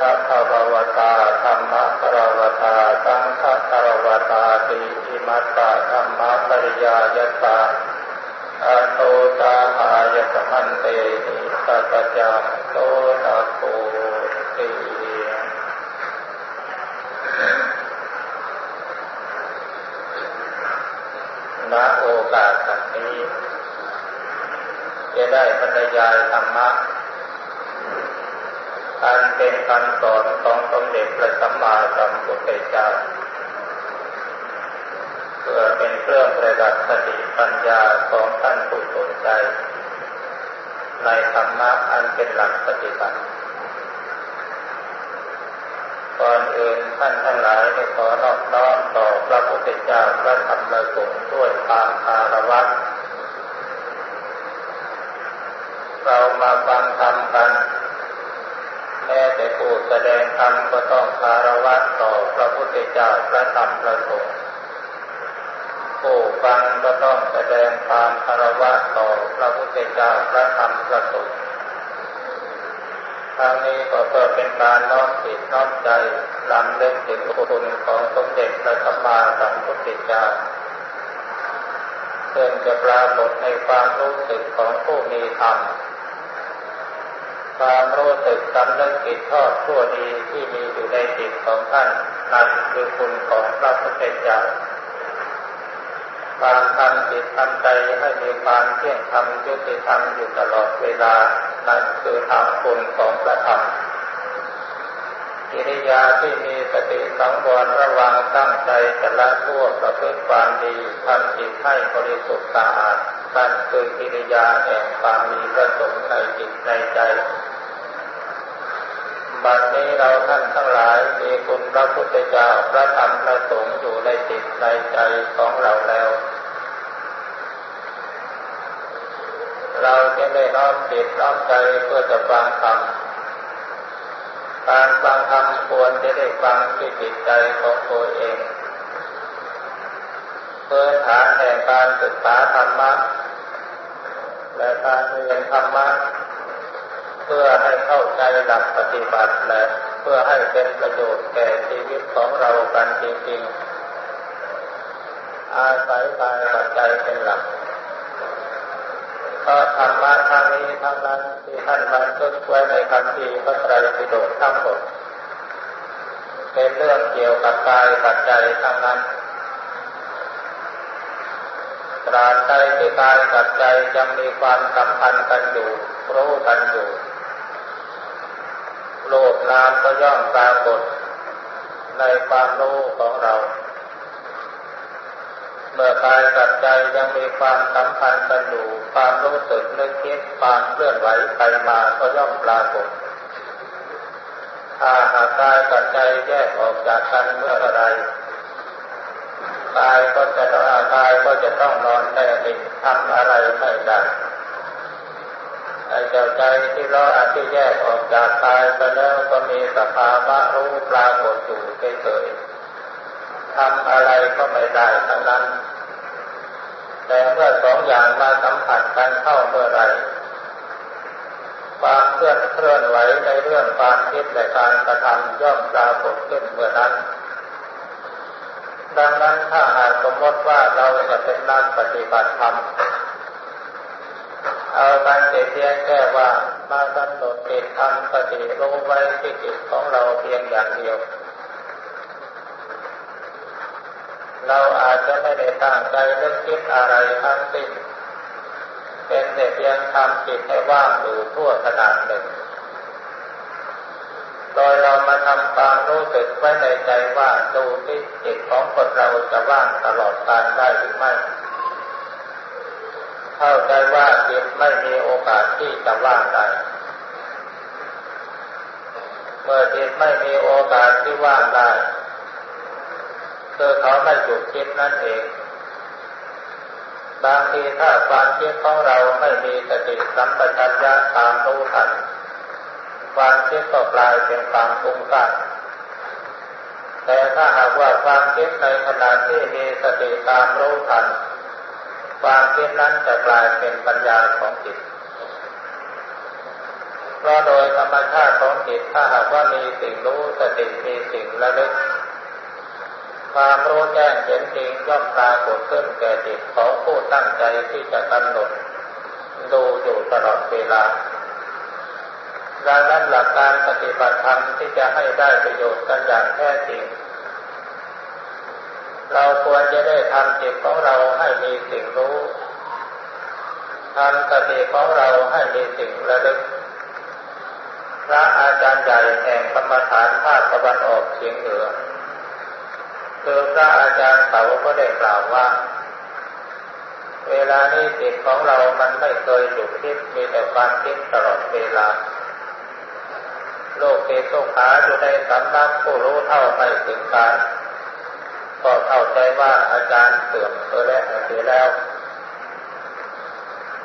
ทธะภาวตาธรรมะภาวตาสังฆะภาวตาติอิมัตตะธรรมปริยายตาอโตตาหายสมันเตนิสัจจังโตตะโกติณโอกาสนี้จะได้บรรยายธรรมะ เป็นคำสอนของสมเด็จพระสัมมาสัมพุทธเจ้าเพื่อเป็นเครื่องประดับสติปัญญาของท่านผู้สนใจ ในธรรมะอันเป็นหลักปฏิบัติก่อนอื่นท่านทั้งหลายได้ขอนอบน้อมต่อพระพุทธเจ้าพระธรรมประสงค์ด้วยความคารวะเรามาฟังธรรมกัน แม้แต่ผู้แสดงธรรมก็ต้องคารวะต่อพระพุทธเจ้าพระธรรมพระสงฆ์ผู้ฟังก็ต้องแสดงความคารวะต่อพระพุทธเจ้าพระธรรมพระสงฆ์ทางนี้ก็เพื่อเป็นการน้อมจิตน้อมใจลำเลึกถึงคุณของสมเด็จพระสัมมาสัมพุทธเจ้าซึ่งจะปรากฏในความรู้สึกของผู้มีธรรม ความรู้สึกสำนึกผิดชอบชั่วดีที่มีอยู่ในจิตของท่านนั่นคือคุณของพระพุทธเจ้าการทำจิตทำใจให้มีความเที่ยงธรรมยุติธรรมอยู่ตลอดเวลา นั่นคือธรรมคุณของพระธรรมกิริยาที่มีสติสังวรระวังตั้งใจจะละชั่วประพฤติความดีทำจิตให้บริสุทธิ์สะอาดนั่นคือกิริยาแห่งความมีประสงค์ในจิตในใจ บัดนี้เราท่านทั้งหลายมีคุณพระพุทธเจ้าพระธรรมพระสงฆ์อยู่ในจิตในใจของเราแล้ว เราจะได้น้อมจิตน้อมใจเพื่อจะฟังธรรมการฟังธรรมควรจะได้ฟังที่จิตใจของตัวเองเพื้นฐานแห่งการศึกษาธรรมะและการเรียนธรรมะ เพื่อให้เข้าใจหลักปฏิบัติและเพื่อให้เป็นประโยชน์แก่ชีวิตของเรากันจริงๆ อาศัยกายปัจจัยเป็นหลักก็ธรรมะทางนี้ทั้งนั้นที่ท่านบันทึกไว้ในคำพีพระไตรปิฎกทั้งหมดเป็นเรื่องเกี่ยวกับกายปัจจัยทั้งนั้นตราบใดที่กายกับใจยังมีความสัมพันธ์กันอยู่รู้กันอยู่ โลกนามก็ย่อมปรากฏในความรู้ของเรา เมื่อกายกับใจยังมีความสัมพันธ์กันอยู่ความรู้สึกนึกคิดความเคลื่อนไหวไปมาก็ย่อมปรากฏถ้าหากกายกับใจแยกออกจากกันเมื่อไรกายก็จะต้องกายก็จะต้องนอนแน่นิ่งทำอะไรไม่ได้ เจ้าใจที่เราอาจจะแยกออกจากกายไปแล้วก็มีสภาวะรู้ปรากฏอยู่เฉยๆทำอะไรก็ไม่ได้ทั้งนั้น แต่เมื่อสองอย่างมาสัมผัสกันเข้าเมื่อไรความเคลื่อนเคลื่อนไหวในเรื่องความคิดและการกระทำย่อมปรากฏขึ้นเมื่อนั้น ดังนั้นถ้าหากสมมติว่าเราจะเป็นนักปฏิบัติธรรม เอาการเพียงแค่ว่ามากำหนดจิตทำสติรู้ไว้ที่จิตของเราเพียงอย่างเดียว เราอาจจะไม่ได้ตั้งใจเรื่องคิดอะไรทั้งสิ้นเป็นแต่เพียงทำจิตให้ว่างอยู่ทั่วขนาดหนึ่ง โดยเรามาทำความรู้สึกไว้ในใจว่าดูที่จิตของคนเราจะว่างตลอดการได้หรือไม่ เข้าใจว่าจิตไม่มีโอกาสที่จะว่างได้ เมื่อจิตไม่มีโอกาสที่ว่างได้คือเขาไม่หยุดคิดนั่นเอง บางทีถ้าความคิดของเราไม่มีสติสัมปชัญญะตามรู้ทันความคิดก็กลายเป็นความฟุ้งซ่านแต่ถ้าหากว่าความคิดในขณะที่มีสติตามรู้ทัน ความคิดนั้นจะกลายเป็นปัญญาของจิต เพราะโดยธรรมชาติของจิตถ้าหากว่ามีสิ่งรู้สติมีสิ่งระลึก ความรู้แจ้งเห็นจริงย่อมปรากฏขึ้นแก่จิตของผู้ตั้งใจที่จะกำหนดดูอยู่ตลอดเวลาดังนั้นหลักการปฏิบัติธรรมที่จะให้ได้ประโยชน์กันอย่างแท้จริง เราควรจะได้ทำจิตของเราให้มีสิ่งรู้ทำสติของเราให้มีสิ่งระลึก พระอาจารย์ใหญ่แห่งกรรมฐานภาคตะวันออกเฉียงเหนือคือพระอาจารย์เสาก็ได้กล่าวว่า เวลานี้จิตของเรามันไม่เคยหยุดคิดมีแต่ความคิดตลอดเวลา โลกเกตุขาอยู่ในสำนักผู้รู้เท่าไม่ถึงการ ก็เข้าใจว่าอาจารย์เสื่อมเสียแล้วเสียแล้ว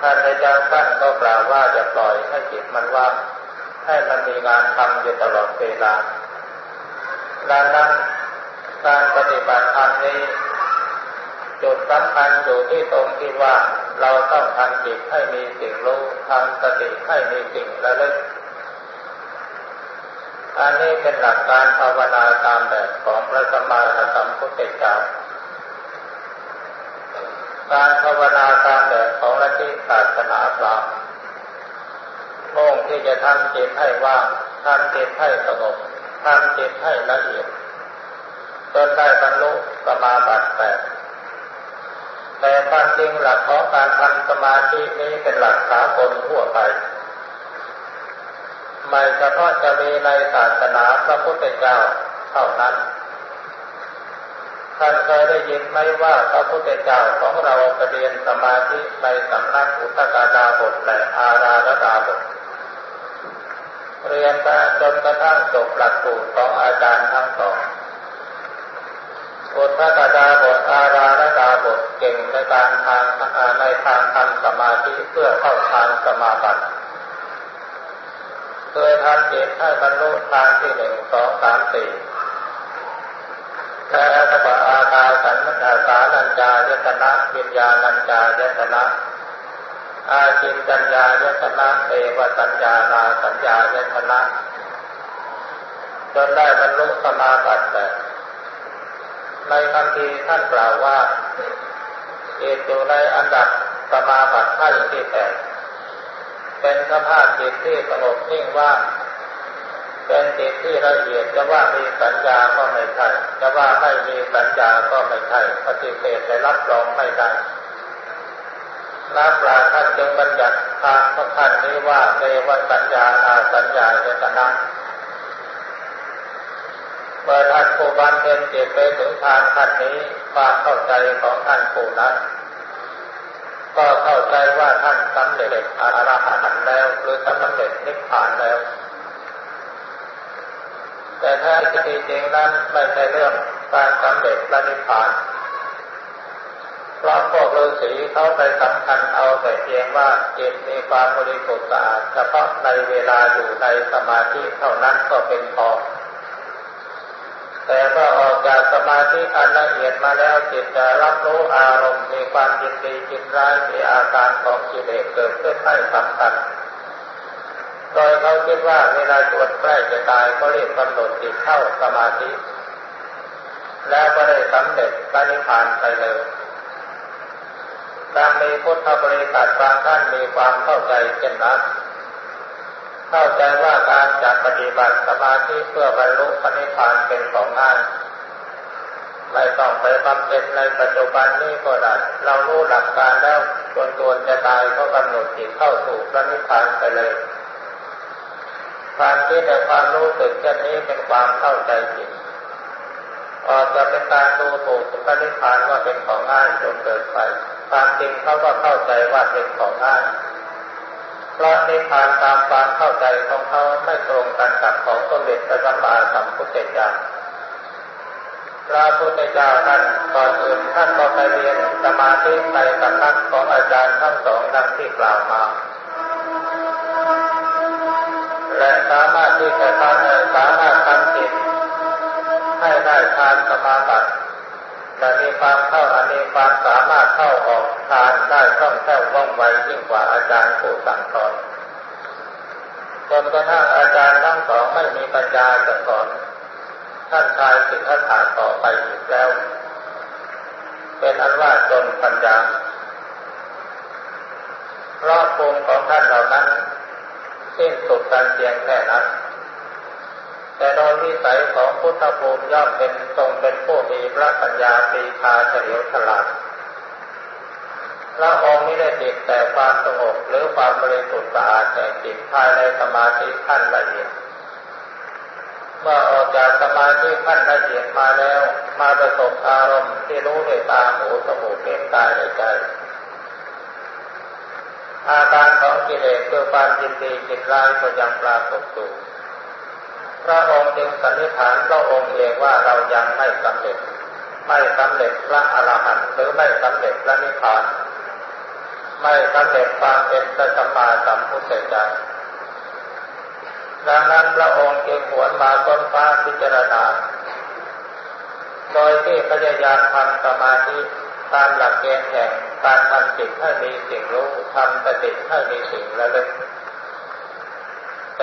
ท่านอาจารย์ท่านก็กล่าวว่าจะปล่อยให้จิตมันว่างให้มันมีงานทำอยู่ตลอดเวลาดังนั้นการปฏิบัติธรรมนี้จุดสำคัญอยู่ที่ตรงที่ว่าเราต้องทำจิตให้มีสิ่งรู้ทำสติให้มีสิ่งระลึก อันนี้เป็นหลักการภาวนาตามแบบของพระสัมมาสัมพุทธเจ้า การภาวนาตามแบบของลัทธิศาสนาพราหมณ์มุ่งที่จะทำจิตให้ว่างทำจิตให้สงบทำจิตให้ละเอียดจนได้บรรลุสมาบัติแปดแต่ความจริงหลักของการทำสมาธินี้เป็นหลักสากลทั่วไป ไม่เฉพาะจะมีในศาสนาพระพุทธเจ้าเท่านั้น ท่านเคยได้ยินไหมว่าพระพุทธเจ้าของเราไปเรียนสมาธิในสำนักอุตกาดาบทและอาราธดาบทเรียนไปจนกระทั่งจบหลักสูตรของอาจารย์ทั้งสองบทพระกดาบทอาราและดาบทเก่งในการทางในทางทำสมาธิเพื่อเข้าทางสมาบัติ เคยทำจิตให้บรรลุทางที่หนึ่งสองสามสี่และอัตบอาคาสันนสานัญจายตนะวิญญาณัญจายตนะอาจินจัญญายตนะเอวสัญญานาสัญญายตนะจนได้บรรลุสมาบัติแบบในคำทีท่านกล่าวว่าเอตอยู่ในอันดับสมาบัติขั้นที่แปด เป็นสภาพจิตที่สงบนิ่งว่างเป็นจิตที่ละเอียดจะว่ามีสัญญาก็ไม่ใช่จะว่าไม่มีสัญญาก็ไม่ใช่ปฏิเสธและรับรองไม่ได้นักปราชญ์ท่านจึงบัญญัติทางสำคัญนี้ว่าเนวสัญญาอาสัญญาเจตนาเมื่อท่านผู้บำเพ็ญจิตไปถึงทางขั้นนี้ความเข้าใจของท่านผู้นั้น ก็เข้าใจว่าท่านสำเร็จอรหันต์แล้วหรือสำเร็จนิพพานแล้ว แต่แท้จริงนั้นไม่ใช่เรื่องการสำเร็จพระนิพพานเพราะพวกฤาษีเขาไปสำคัญเอาแต่เพียงว่าจิตมีความบริสุทธิ์สะอาดเฉพาะในเวลาอยู่ในสมาธิเท่านั้นก็เป็นพอ แต่เมื่อออกจากสมาธิอันละเอียดมาแล้วจิตจะรับรู้อารมณ์มีความยินดีจิตร้ายมีอาการของกิเลสเกิดขึ้นไม่สำคัญโดยเขาคิดว่าเวลาจวดใกล้จะตายก็เรียกกำหนดจิตเข้าสมาธิ แล้วก็ได้สำเร็จปณิพานไปเลยดังมีพุทธบริษัทบางท่านมีความเข้าใจเช่นนั้น เข้าใจว่าการจัดปฏิบัติสมาธิเพื่อบรรลุพระนิพพานเป็นของง่ายไม่ต้องไปบำเพ็ญในปัจจุบันนี้ก็ได้เรารู้หลักการแล้วจนตัวจะตายก็กำหนดจิตเข้าสู่พระนิพพานไปเลยความคิดและความรู้สึกเช่นนี้เป็นความเข้าใจผิดออกจะเป็นการดูถูกพระนิพพานว่าเป็นของง่ายจนเกิดไป ความจริงเขาก็เข้าใจว่าเป็นของง่าย เพราะนิพพานตามความเข้าใจของเขาไม่ตรงกันกับของสมเด็จพระสัมมาสัมพุทธเจ้าพระพุทธเจ้าท่านก่อนอื่นท่านก็ไปเรียนสมาธิในสำนักของอาจารย์ทั้งสองดังที่กล่าวมาแและสามารถที่จะทำสามารถทำจิตให้ได้ทานสมาบัติ และมีความเข้าอันมีความสามารถเข้าออกทานได้คล่องแคล่วว่องไวยิ่งกว่าอาจารย์ผู้สั่งสอนจนกระทั่งอาจารย์ทั้งสองไม่มีปัญญาจะสอนท่านชายสิทธัตถะต่อไปอีกแล้ว เป็นอันว่าจนปัญญาเพราะภูมิของท่านเหล่านั้นสิ้นสุดการเพียงแค่นั้น แต่โดยวิสัยของพุทธภูมิย่อมเป็นทรงเป็นผู้มีพระปัญญาปีชาเฉลียวฉลาดพระองค์ไม่ได้ติดแต่ความสงบหรือความบริสุทธิ์สะอาดแต่จิตภายในสมาธิขั้นละเอียดเมื่อออกจากสมาธิขั้นละเอียดมาแล้ว มาประสบอารมณ์ที่รู้ด้วยตาหูจมูกเล่นกายในใจ อาการของกิเลสคือความยินดีจิตร้ายก็ยังปรากฏอยู่ พระองค์จึงสันนิษฐานพระองค์เองว่าเรายังไม่สำเร็จ ไม่สำเร็จพระอรหันต์หรือไม่สำเร็จพระนิพพาน ไม่สำเร็จความเป็นพระสัมมาสัมพุทธเจ้าดังนั้นพระองค์จึงหวนมาต้นฟ้าพิจารณา โดยที่พยายามทำสมาธิตามหลักเกณฑ์แห่งการทำจิตให้มีสิ่งรู้ทำสติให้มีสิ่งระลึก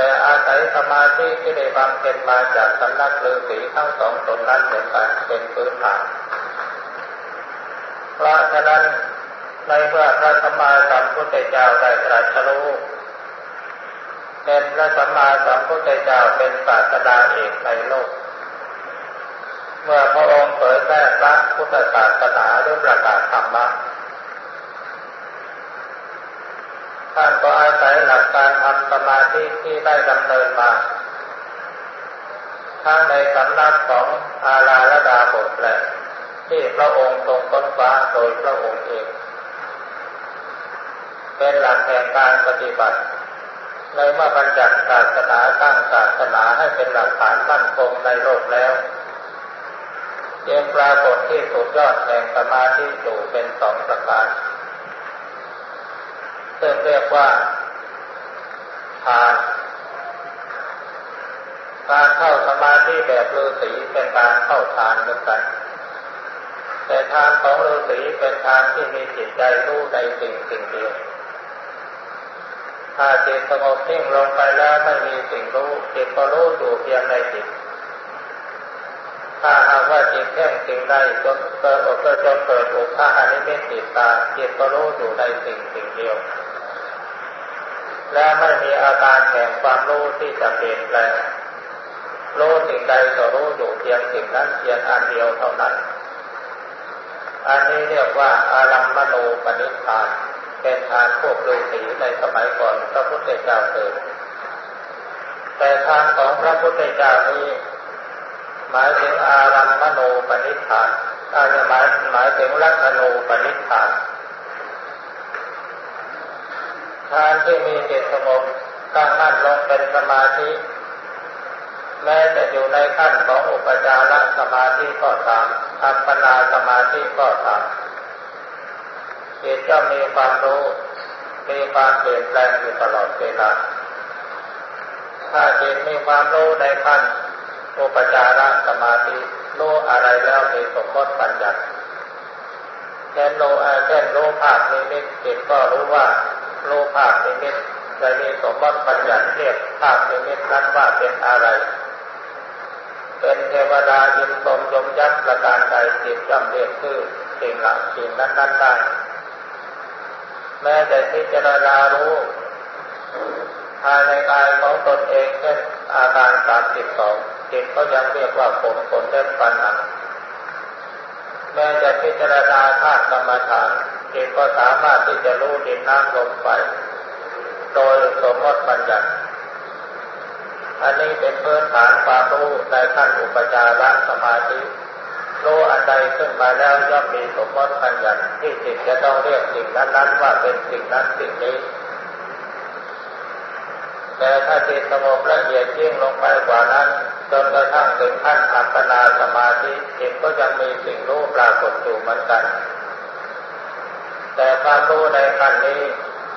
แต่อาศัยสมาธิที่ได้บำเพ็ญมาจากสำนักฤาษีทั้งสองตนนั้นเหมือนกันเป็นพื้นฐานเพราะฉะนั้นในเมื่อพระสัมมาสัมพุทธเจ้าได้ตรัสรู้เป็นพระสัมมาสัมพุทธเจ้าเป็นศาสดาเอกในโลก เมื่อพระองค์เผยแพร่พระพุทธศาสนาด้วยประกาศธรรมะ ท่านก็อาศัยหลักการทำสมาธิที่ได้ดำเนินมา ทั้งในสำนักของอาราลดาบทและที่พระองค์ทรงค้นคว้าโดยพระองค์เอง เป็นหลักแห่งการปฏิบัติในเมื่อบัญญัติศาสนาตั้งศาสนาให้เป็นหลักฐานมั่นคงในโลกแล้วยังปรากฏที่สุดยอดแห่งสมาธิอยู่เป็นสองประการ ซึ่งเรียกว่าทานการเข้าสมาธิแบบฤาษีเป็นการเข้าทานเหมือนกันแต่ทานของฤาษีเป็นทานที่มีจิตใจรู้ในสิ่งสิ่งเดียว ถ้าจิตสงบนิ่งลงไปแล้วไม่มีสิ่งรู้จิตก็รู้อยู่เพียงในจิต ถ้าหากว่าจิตแค่งสิ่งใดจนเกิดอกจนเกิดอุปาอนิมิตติตาจิตก็รู้อยู่ในสิ่งสิ่งเดียว และไม่มีอาการแห่งความรู้ที่จะเปลี่ยนแปลงรู้สิ่งใดก็รู้อยู่เพียงสิ่งนั้นเพียงอันเดียวเท่านั้น อันนี้เรียกว่าอารัมมณูปนิพาน เป็นทางพวกฤาษีในสมัยก่อนพระพุทธเจ้าเกิดแต่ทางของพระพุทธเจ้านี้หมายถึงอารัมมณูปนิพานอาจจะหมายหมายถึงลักขณูปนิพาน ทานที่มีจิตสงบตั้งมั่นลงเป็นสมาธิ แม้จะอยู่ในขั้นของอุปจารสมาธิก็ตามอัปปนาสมาธิก็ตามจิตจะมีความรู้มีความเปลี่ยนแปลงอยู่ตลอดเวลาถ้าจิตมีความรู้ในขั้นอุปจารสมาธิรู้อะไรแล้วมีสมมติปัญญาเช่นรู้เช่นรู้ภาพนิมิตจิตก็รู้ว่า รู้ภาพนิมิตจะมีสมมติปัญญาเรียกภาพนิมิตนั้นว่าเป็นอะไร เป็นเทวดายินตมยมยักษ์ประการใดจิตจำเรียกชื่อสิ่งหลังสิ่งนั้นนั้นได้แม้แต่พิจารณารู้ภายในกายของตนเองเช่นอาการสามสิบสองจิตก็ยังเรียกว่าผมขนเล็บฟันหนังแม้จะพิจารณาธาตุกรรมฐาน จิตก็สามารถที่จะรู้ดินน้ำลมไฟโดยสมมติบัญญัติอันนี้เป็นพื้นฐานความรู้ในขั้นอุปจารสมาธิรู้อันใดขึ้นมาแล้วย่อมมีสมมติปัญญาที่จิตจะต้องเรียกสิ่งนั้นๆว่าเป็นสิ่งนั้นสิ่งนี้แต่ถ้าจิตสงบละเอียดยิ่งลงไปกว่านั้น จนกระทั่งถึงขั้นอัปปนาสมาธิจิตก็ยังมีสิ่งรู้ปรากฏอยู่เหมือนกัน แต่ความรู้ในขั้นนี้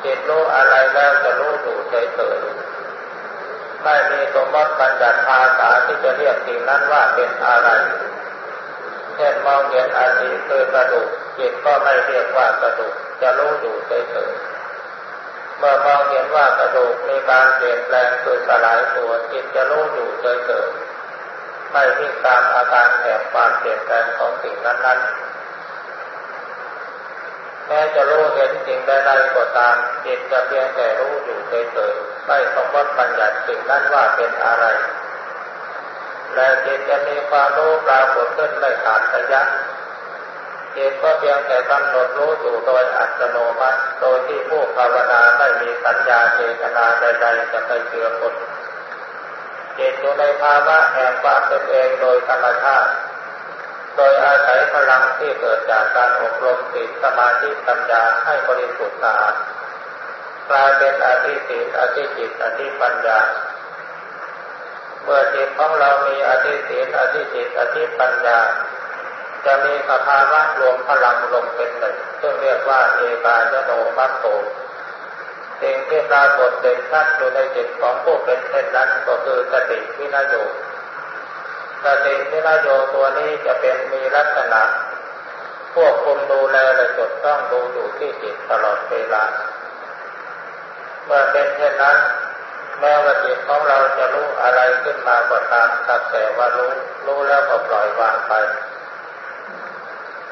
จิตรู้อะไรแล้วจะรู้อยู่เฉยๆไม่มีสมมติบัญญัติภาษาที่จะเรียกสิ่งนั้นว่าเป็นอะไรเช่นมองเห็นอาทิคือกระดูกจิตก็ไม่เรียกว่ากระดูกจะรู้อยู่เฉยๆเมื่อมองเห็นว่ากระดูกมีการเปลี่ยนแปลงคือสลายตัวจิตจะรู้อยู่เฉยๆไม่วิ่งตามอาการแห่งความเปลี่ยนแปลงของสิ่งนั้นๆ ม้จะรู้เห็นสิ่งใดๆก็ตามจิตจะเพียงแต่รู้อยู่เฉยๆไม่สมมติบัญญัติสิ่งนั้นว่าเป็นอะไร และจิตจะมีความรู้ปรากฏขึ้นไม่ขาดระยะจิตก็เพียงแต่กำหนดรู้อยู่โดยอัตโนมัติ โดยที่ผู้ภาวนาไม่มีสัญญาเจตนาใดๆจะไปเชื่อคนจิตอยู่ในภาวะแห่งความเป็นเองโดยธรรมชาติ โดยอาศัยพลังที่เกิดจากการอบรมสิสมาธิปัญญาให้บริสุทธิ์สะอาดกลายเป็นอธิศีลอธิจิตอธิปัญญา เมื่อจิตของเรามีอธิศีลอธิจิตอธิปัญญา จะมีสภาวะรวมพลังลงเป็นหนึ่งซึ่งเรียกว่าเอกายโนมัตโตสิ่งที่ปรากฏเด่นชัดอยู่ในจิตของผู้เป็นเช่นนั้นก็คือสติวินาโย สติวินาโยตัวนี้จะเป็นมีลักษณะควบคุมดูแลและจดต้องดูอยู่ที่จิตตลอดเวลา เมื่อเป็นเช่นนั้น แม้ว่าจิตของเราจะรู้อะไรขึ้นมาก็ตามสักแต่ว่ารู้รู้แล้วก็ปล่อยวางไป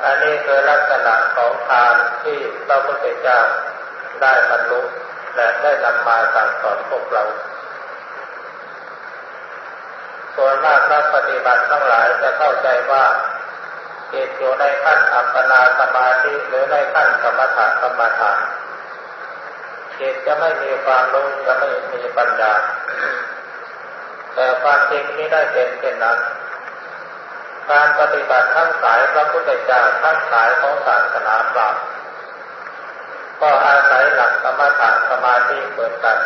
อันนี้คือลักษณะของทานที่พระพุทธเจ้าได้บรรลุและได้นำมาสั่งสอนพวกเรา ส่วนมากนักปฏิบัติทั้งหลายจะเข้าใจว่าจิตอยู่ในขั้นอัปปนาสมาธิหรือในขั้นสมถะสมาทานจิตจะไม่มีความรู้จะไม่มีปัญญา แต่ความจริงนี้ได้เป็นเช่นนั้น การปฏิบัติทั้งสายพระพุทธเจ้าทั้งสายของศาสนาพรามก็อาศัยหลักสมถะสมาธิเหมือนกัน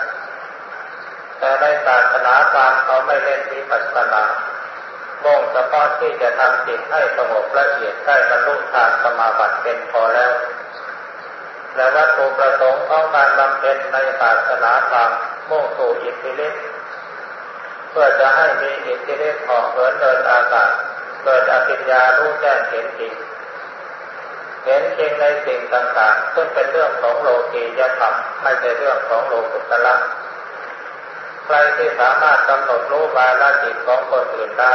แต่ในศาสนาพราหมณ์เขาไม่เล่นวิปัสสนามุ่งเฉพาะที่จะทำจิตให้สงบละเอียดได้บรรลุฌานสมาบัติเป็นพอแล้ว และวัตถุประสงค์ของการบำเพ็ญในศาสนาพราหมณ์มุ่งสู่อิทธิฤทธิ์เพื่อจะให้มีอิทธิฤทธิ์ออกเหินเดินอากาศเกิดอภิญญารู้แจ้งเห็นจริงเห็นจริงในสิ่งต่างๆ ซึ่งเป็นเรื่องของโลกียธรรมไม่ใช่เรื่องของโลกุตละใค รที่สามารถกำหนดรู้วาลจิตของคนอื่นได้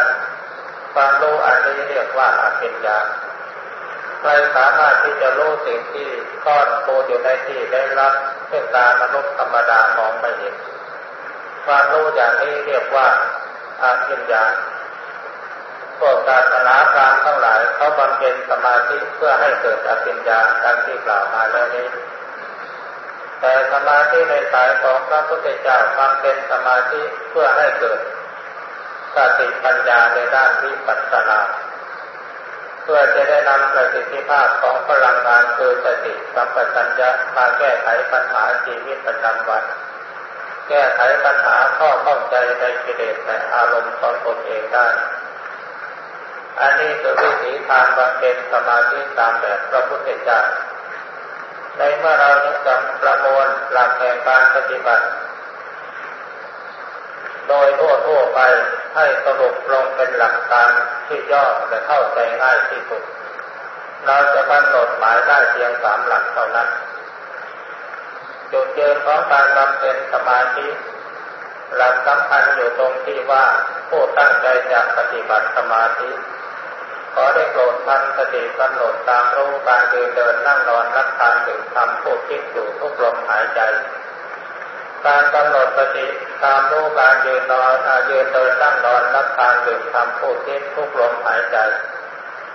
ความรู้อันนี้เรียกว่าอภิญญาใครสามารถที่จะรู้สิ่งที่ซ่อนตัวอยู่ในที่ได้รับเช่นตามนุษย์ธรรมดามองไม่เห็น ความรู้อย่างนี้เรียกว่าอาภิญญาพวกศาสนาพราหมทั้งหลายเขาบำเพ็ญสมาธิเพื่อให้เกิดอภิญญาดังที่กล่าวมาแล้วนี้ แต่สมาธิในสายของพระพุทธเจ้าบำเพ็ญสมาธิเพื่อให้เกิดสติปัญญาในด้านวิปัสสนาเพื่อจะได้นำประสิทธิภาพของพลังงานคือสติสัมปชัญญะมาแก้ไขปัญหาชีวิตประจำวัน แก้ไขปัญหาข้อข้องใจในกิเลสและอารมณ์ของตนเองได้ อันนี้คือวิถีทางบำเพ็ญสมาธิตามแบบพระพุทธเจ้า ในเมื่อเราจะประมวลหลักแห่งการปฏิบัติ โดยทั่วทั่วไปให้สรุปลงเป็นหลักการที่ย่อและเข้าใจง่ายที่สุด เราจะกำหนดหมายได้เพียงสามหลักเท่านั้นจุดเดินของการบำเพ็ญสมาธิหลักสำคัญอยู่ตรงที่ว่าผู้ตั้งใจจะปฏิบัติสมาธิ ขอได้โปรดทันสติกำหนดตามรู้การเดินเดินนั่งนอนนักทานดื่มทำผู้คิดอยู่ทุกลมหายใจ การกำหนดสติตามรู้การยืนนอนยืนเดินนั่งนอนรับทานดื่มทำพูดคิดทุกลมหายใจ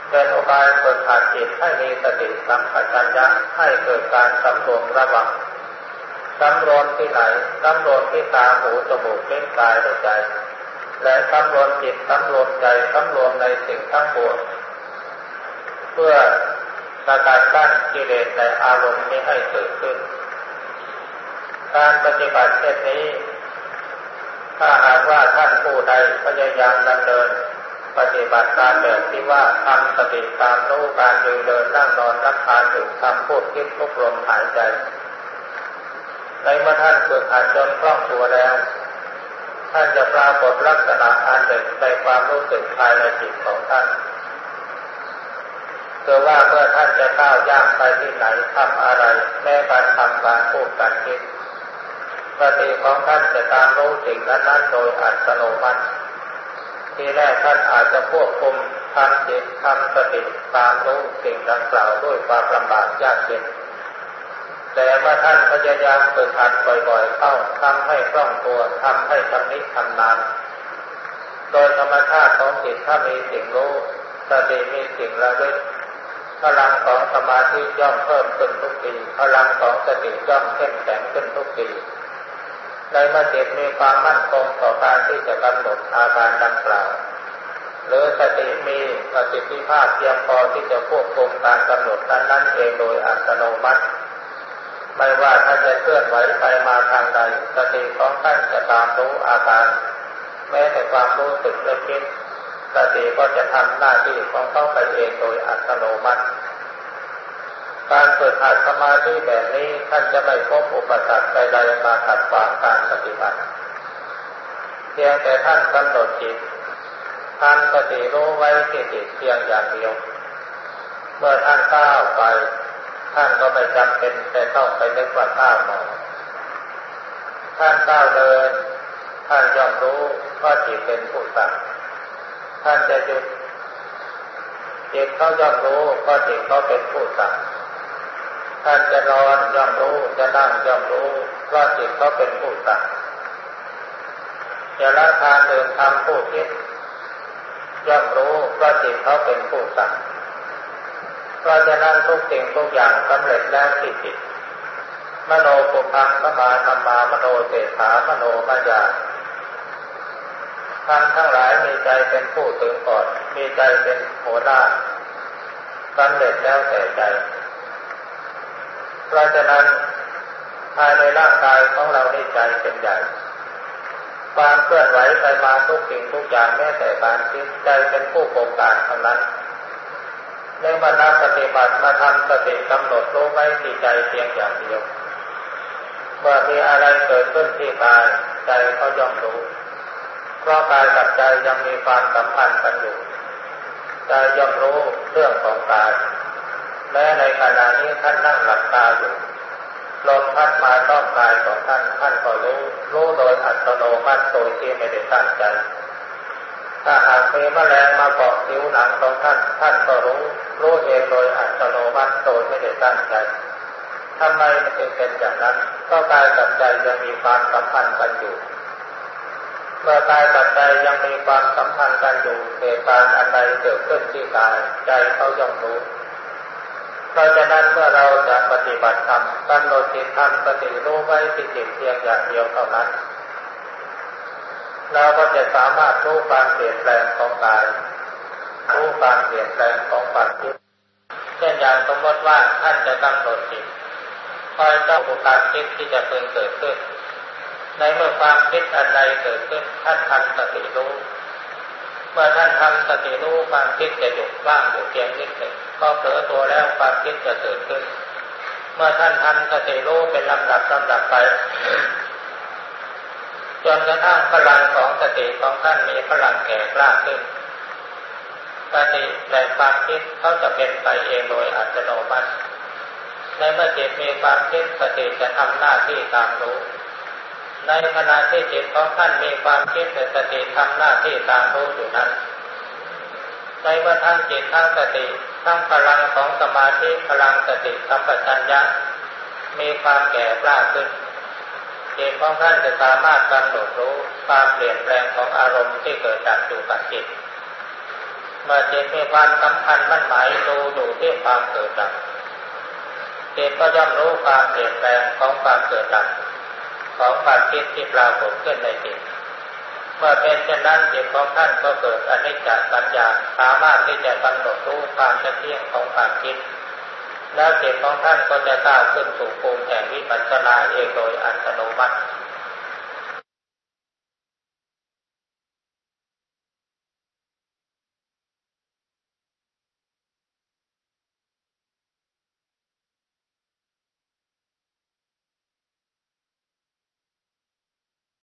เป็นอุบายฝึกหัดจิตให้มีสติสัมปชัญญะให้เกิดการสำรวมระวังสำรวมที่ไหนสำรวมที่ตาหูจมูกเล่นกายและใจ และสำรวมจิตสำรวมใจสำรวมในสิ่งทั้งปวงเพื่อการกั้นกิเลสในอารมณ์นี้ให้เกิดขึ้น การปฏิบัติเช่นนี้ ถ้าหากว่าท่านผู้ใดพยายามดำเนิน ปฏิบัติตามแบบที่ว่าทำสติตามรู้การยืนเดินนั่งนอนรับทานถึงทำพูดคิดทุกลมหายใจ ในเมื่อท่านฝึกหัดจนคล่องตัวแล้ว ท่านจะปรากฏลักษณะอันหนึ่งในความรู้สึกภายในจิตของท่านคือว่าเมื่อท่านจะก้าวย่างไปที่ไหนทำอะไร แม้การทำการพูดการคิดสติของท่านจะตามรู้สิ่งนั้นโดยอัตโนมัติที่แรกท่านอาจจะควบคุมทำจิตทำสติตามรู้สิ่งดังกล่าวด้วยความลำบากยากเย็น แต่เมื่อท่านพยายามฝึกหัดบ่อยๆเข้าทำให้คล่องตัวทำให้ชำนิชำนาญโดยธรรมชาติของจิตถ้ามีสิ่งรู้สติมีสิ่งระลึกพลังของสมาธิย่อมเพิ่มขึ้นทุกทีพลังของสติย่อมเข้มแข็งขึ้นทุกทีในเมื่อจิตมีความมั่นคงต่อการที่จะกำหนดอาการดังกล่าวหรือสติมีประสิทธิภาพเพียงพอที่จะควบคุมการกำหนดนั้นเองโดยอัตโนมัติ ไม่ว่าท่านจะเคลื่อนไหวไปมาทางใดสติของท่านจะตามรู้อาการแม้แต่ความรู้สึกเล็กๆสติก็จะทำหน้าที่ของเขาไปเองโดยอัตโนมัติ การฝึกหัดสมาธิแบบนี้ท่านจะไม่พบอุปสรรคใดๆมาขัดขวางการปฏิบัติ เพียงแต่ท่านกำหนดจิตท่านสติรู้ไว้ที่จิตเพียงอย่างเดียว เมื่อท่านก้าวไป ท่านก็ไม่จำเป็นแต่ต้องไปนึกว่าก้าวหนอท่านก้าวเดิน ท่านย่อมรู้ว่าจิตเป็นผู้สั่งท่านจะหยุดจิตเขาย่อมรู้ว่าจิตเขาเป็นผู้สั่งท่านจะนอนย่อมรู้จะนั่งย่อมรู้ว่าจิตเขาเป็นผู้สั่งจะละทานเดินทำผู้คิดย่อมรู้ว่าจิตเขาเป็นผู้สั่ง เพราะฉะนั้นทุกสิ่งทุกอย่างสำเร็จแล้วที่จิตมโนปุพังสมาธรรมามโนเศรษฐามโนปัญญาท่านทั้งหลายมีใจเป็นผู้ถึงก่อน มีใจเป็นหัวหน้าสำเร็จแล้วแต่ใจ เพราะฉะนั้นภายในร่างกายของเราในใจเป็นใหญ่ความเคลื่อนไหวไปมาทุกสิ่งทุกอย่างแม้แต่การคิดใจเป็นผู้โครงการเท่านั้น ในบรรดาปฏิบัติมาทำสติกำหนดรู้ไว้ที่ใจเพียงอย่างเดียวเมื่อมีอะไรเกิดขึ้นที่กายใจเขาย่อมรู้ เพราะกายกับใจยังมีความสัมพันธ์กันอยู่ใจย่อมรู้เรื่องของกายแม้ในขณะนี้ท่านนั่งหลับตาอยู่ลมพัดมาต้องกายของท่านท่านก็รู้รู้โดยอัตโนมัติโดยที่ไม่ได้ตั้งใจ ถ้าหากมีแมลงมาเกาะผิวหนังของท่าน ท่านก็รู้รู้เองโดยอัตโนมัติโดยไม่ได้ตั้งใจทำไมมันจึงเป็นอย่างนั้น ก็กายกับใจยังมีความสัมพันธ์กันอยู่ เมื่อกายกับใจยังมีความสัมพันธ์กันอยู่เหตุการณ์อันใดเกิดขึ้นที่กายใจเขาย่อมรู้เพราะฉะนั้นเมื่อเราจะปฏิบัติธรรมกำหนดจิตทำปฏิรู้ไว้ที่จิตเพียงอย่างเดียวเท่านั้น เราก็จะสามารถรู้การเปลี่ยนแปลงของกายรู้การเปลี่ยนแปลงของความคิดเช่นอย่างสมมติว่าท่านจะกำหนดจิตคอยเจ้าบุการคิดที่จะเพิ่งเกิดขึ้น ในเมื่อความคิดอันใดเกิดขึ้นท่านทำสติรู้เมื่อท่านทำสติรู้ความคิดจะหยุดว่างอยู่เพียงนิดหนึ่งก็เผลอตัวแล้วความคิดจะเกิดขึ้น เมื่อท่านทำสติรู้เป็นลำดับลำดับไป จนกระทั่งพลังของสติของท่านมีพลังแก่กล้าขึ้นสติและความคิดเขาจะเป็นไปเองโดยอัตโนมัติ ในเมื่อจิตมีความคิดสติจะทำหน้าที่ตามรู้ ในขณะที่จิตของท่านมีความคิดแต่สติทำหน้าที่ตามรู้อยู่นั้น ในเมื่อทั้งจิตทั้งสติทั้งพลังของสมาธิพลังสติสัมปชัญญะมีความแก่กล้าขึ้น จิตของท่านจะสามารถกำหนดรู้ความเปลี่ยนแปลงของอารมณ์ที่เกิดจากอยู่กับจิต เมื่อจิตมีความสำคัญมั่นหมายดูอยู่ที่ความเกิดดับจิตก็ย่อมรู้ความเปลี่ยนแปลงของความเกิดดับของความคิดที่ปรากฏขึ้นในจิต เมื่อเป็นเช่นนั้นจิตของท่านก็เกิดอนิจจสัญญาสามารถที่จะกำหนดรู้ความเที่ยงของความคิด แล้วจิตของท่านก็จะก้าวขึ้นสู่ภูมิแห่งวิปัสสนาเองโดยอัตโนมัติ